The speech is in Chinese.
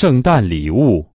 圣诞礼物。